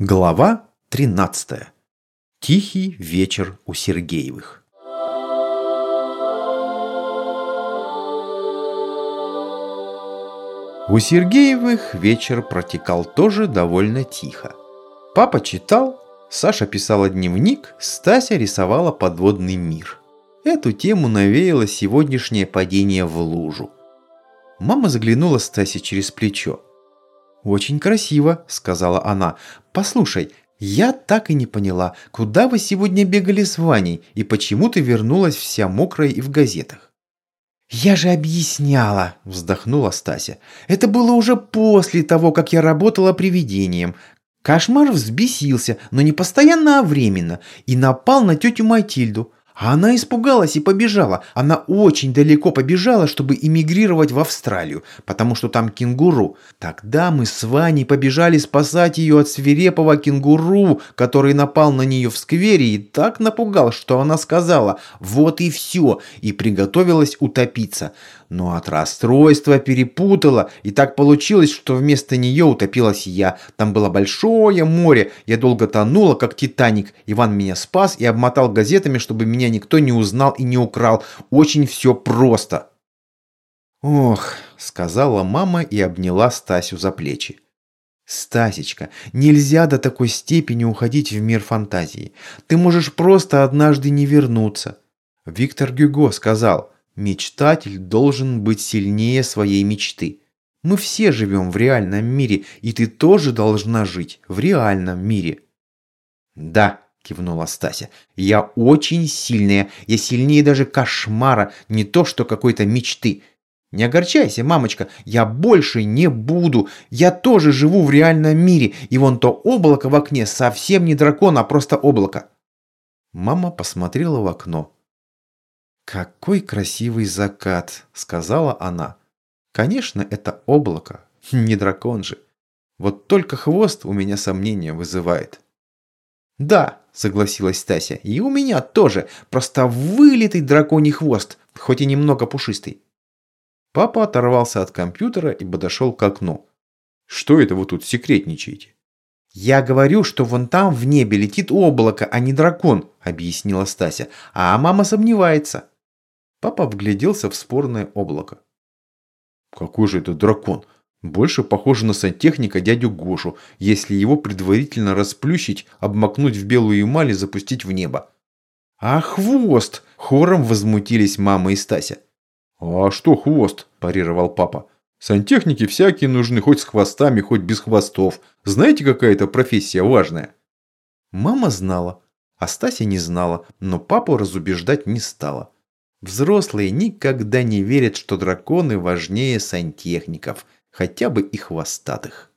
Глава 13. Тихий вечер у Сергеевых. У Сергеевых вечер протекал тоже довольно тихо. Папа читал, Саша писала дневник, Стася рисовала подводный мир. Эту тему навеяло сегодняшнее падение в лужу. Мама заглянула Стасе через плечо. «Очень красиво», — сказала она. «Послушай, я так и не поняла, куда вы сегодня бегали с Ваней и почему ты вернулась вся мокрая и в газетах?» «Я же объясняла», – вздохнула Стася. «Это было уже после того, как я работала привидением. Кошмар взбесился, но не постоянно, а временно, и напал на тетю Матильду. А она испугалась и побежала. Она очень далеко побежала, чтобы эмигрировать в Австралию, потому что там кенгуру. Тогда мы с Ваней побежали спасать ее от свирепого кенгуру, который напал на нее в сквере и так напугал, что она сказала «вот и все» и приготовилась утопиться но от расстройства перепутала, и так получилось, что вместо нее утопилась я. Там было большое море, я долго тонула, как Титаник. Иван меня спас и обмотал газетами, чтобы меня никто не узнал и не украл. Очень все просто. «Ох», — сказала мама и обняла Стасю за плечи. «Стасечка, нельзя до такой степени уходить в мир фантазии. Ты можешь просто однажды не вернуться». Виктор Гюго сказал – Мечтатель должен быть сильнее своей мечты. Мы все живем в реальном мире, и ты тоже должна жить в реальном мире. Да, кивнула Стася. Я очень сильная. Я сильнее даже кошмара, не то что какой-то мечты. Не огорчайся, мамочка, я больше не буду. Я тоже живу в реальном мире, и вон то облако в окне совсем не дракон, а просто облако. Мама посмотрела в окно. «Какой красивый закат!» – сказала она. «Конечно, это облако, не дракон же. Вот только хвост у меня сомнения вызывает». «Да», – согласилась Тася, – «и у меня тоже, просто вылитый драконий хвост, хоть и немного пушистый». Папа оторвался от компьютера и подошел к окну. «Что это вы тут секретничаете?» «Я говорю, что вон там в небе летит облако, а не дракон», – объяснила Стася. «А мама сомневается». Папа вгляделся в спорное облако. «Какой же это дракон? Больше похоже на сантехника дядю Гошу, если его предварительно расплющить, обмакнуть в белую эмаль и запустить в небо». «А хвост!» – хором возмутились мама и Стася. «А что хвост?» – парировал папа. «Сантехники всякие нужны, хоть с хвостами, хоть без хвостов. Знаете, какая это профессия важная?» Мама знала, а Стася не знала, но папу разубеждать не стала. Взрослые никогда не верят, что драконы важнее сантехников, хотя бы и хвостатых.